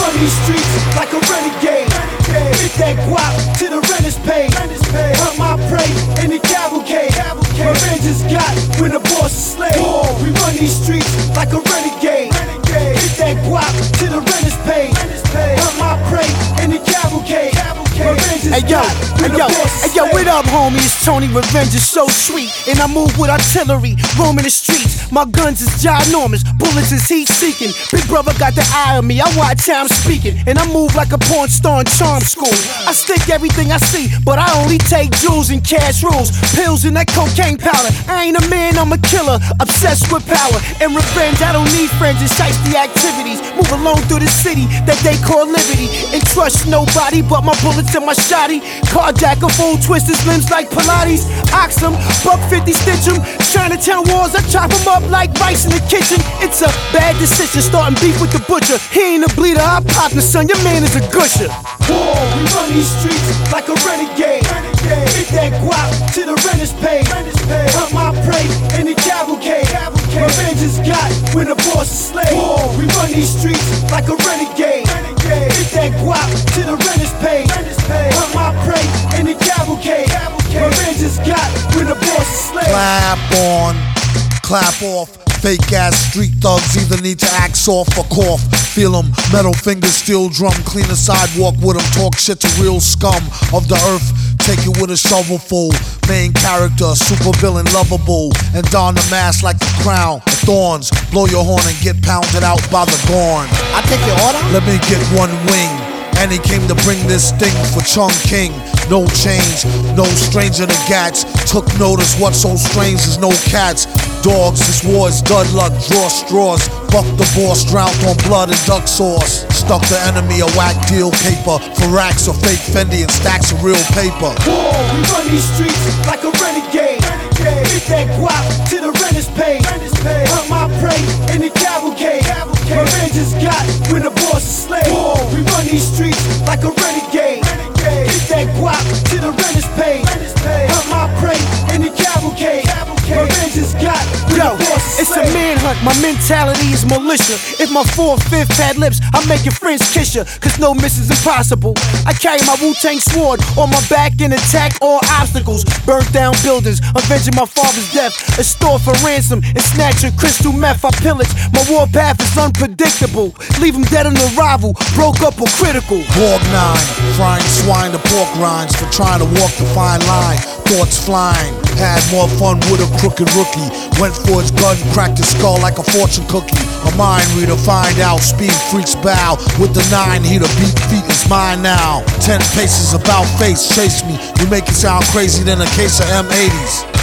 run these streets like a renegade. renegade. That guap to the renters pay. Hunt my prey in the cavalcade. cavalcade. Revenge is got when the boss is slain. We run these streets like a renegade. Hey yo, hey yo, boss is hey yo, slave. what up, homie? It's Tony Revenge is so sweet. And I move with artillery, roaming the streets. My guns is ginormous, bullets is heat seeking. Big brother got the eye on me, I watch how I'm speaking. And I move like a porn star in charm school. I stick everything I see, but I only take jewels and cash rules. Pills and that cocaine powder. I ain't a man, I'm a killer, obsessed with power. And revenge, I don't need friends, it's the activities. Move alone through the city that they call liberty. And trust nobody but my bullets and my shotty. Carjack a fool, twist his limbs like Pilates. Ox 'em, buck 50 stitch 'em. Chinatown walls, I chop 'em up like rice in the kitchen. It's a bad decision, starting beef with the butcher. He ain't a bleeder, I pop the son, your man is a gusher. War, we run these streets like a renegade. renegade. Hit that guap till the is paid. Hunt my prey in the cavalcade. Revenge is got when the boss is slave. War, we run these streets like a renegade. Hit that guap till the rent is paid. Hunt my prey in the cavalcade. Revenge is got when the boss is slave. Clap on, clap off. Fake ass street thugs either need to axe off or cough. Feel Feel 'em, metal fingers, steel drum. Clean the sidewalk with with 'em. Talk shit to real scum of the earth. Take it with a shovelful. Main character, super villain, lovable. And don the mask like the crown. The thorns, blow your horn and get pounded out by the gorn. I take your order? Let me get one wing. And he came to bring this thing for Chung King. No change, no stranger to gats. Took notice what's so strange is no cats. Dogs, this war is dud luck, draw straws. Buck the boss, drowned on blood and duck sauce. Stuck the enemy a whack deal paper for racks of fake Fendi and stacks of real paper. We run these streets like a renegade. Hit that guap to the rent is paid. Hunt my prey in the cavalcade. Revenge is got when the boss is. War, we run these streets manhunt, my mentality is militia. If my fourth, fifth had lips, I make your friends kiss ya, cause no miss is impossible. I carry my Wu Tang sword on my back and attack all obstacles. Burnt down buildings, avenging my father's death. A store for ransom and snatching crystal meth. I pillage, my war path is unpredictable. Leave Leave 'em dead on arrival, broke up or critical. Borg 9, frying swine to pork rinds for trying to walk the fine line. Thoughts flying, had more fun with a crooked rookie. Went for his gun, cracked his skull like a fortune cookie. A mind reader, find out, speed freaks bow. With the nine heater, beat feet is mine now. Ten paces about face, chase me. You make it sound crazy than a case of M80s.